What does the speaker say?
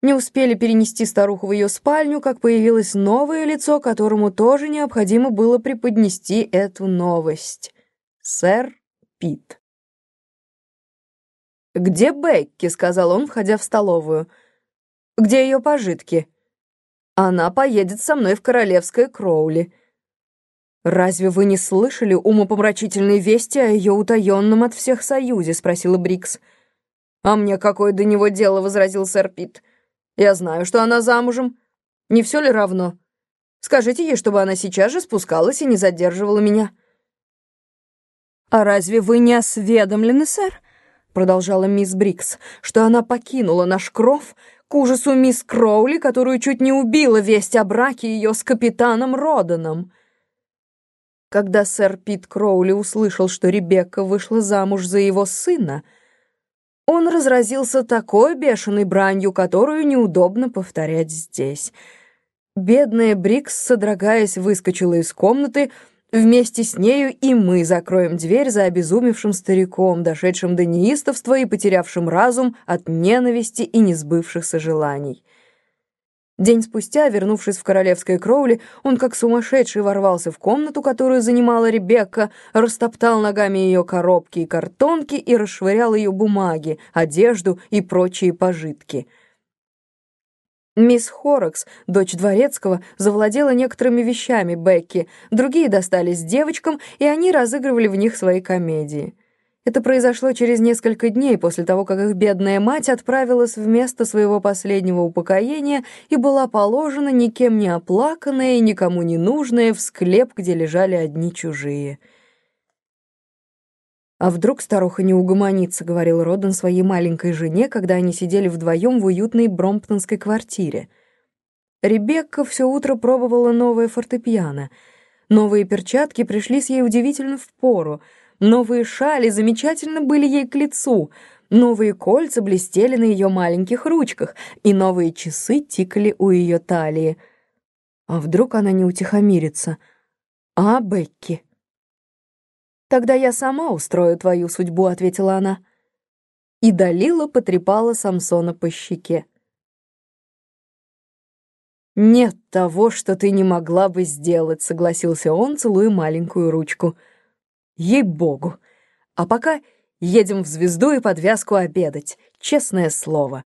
Не успели перенести старуху в ее спальню, как появилось новое лицо, которому тоже необходимо было преподнести эту новость. Сэр Пит. «Где Бекки?» — сказал он, входя в столовую. «Где ее пожитки?» «Она поедет со мной в Королевское Кроули». «Разве вы не слышали умопомрачительной вести о ее утаенном от всех союзе?» — спросила Брикс. «А мне какое до него дело?» — возразил сэр Пит. Я знаю, что она замужем. Не все ли равно? Скажите ей, чтобы она сейчас же спускалась и не задерживала меня». «А разве вы не осведомлены, сэр?» продолжала мисс Брикс, что она покинула наш кров к ужасу мисс Кроули, которую чуть не убила весть о браке ее с капитаном Роданом. Когда сэр Пит Кроули услышал, что Ребекка вышла замуж за его сына, он разразился такой бешеной бранью, которую неудобно повторять здесь. Бедная Брикс, содрогаясь, выскочила из комнаты, Вместе с нею и мы закроем дверь за обезумевшим стариком, дошедшим до неистовства и потерявшим разум от ненависти и несбывшихся желаний. День спустя, вернувшись в королевской кровли, он как сумасшедший ворвался в комнату, которую занимала Ребекка, растоптал ногами ее коробки и картонки и расшвырял ее бумаги, одежду и прочие пожитки. Мисс Хорокс, дочь дворецкого, завладела некоторыми вещами Бекки, другие достались девочкам, и они разыгрывали в них свои комедии. Это произошло через несколько дней после того, как их бедная мать отправилась вместо своего последнего упокоения и была положена никем не оплаканная и никому не нужная в склеп, где лежали одни чужие. «А вдруг старуха не угомонится», — говорил Родан своей маленькой жене, когда они сидели вдвоем в уютной бромптонской квартире. Ребекка все утро пробовала новое фортепиано. Новые перчатки пришли с ей удивительно в пору — Новые шали замечательно были ей к лицу, новые кольца блестели на ее маленьких ручках, и новые часы тикали у ее талии. А вдруг она не утихомирится? А, Бекки? «Тогда я сама устрою твою судьбу», — ответила она. И Далила потрепала Самсона по щеке. «Нет того, что ты не могла бы сделать», — согласился он, целуя маленькую ручку. Ей-богу. А пока едем в звезду и подвязку обедать, честное слово.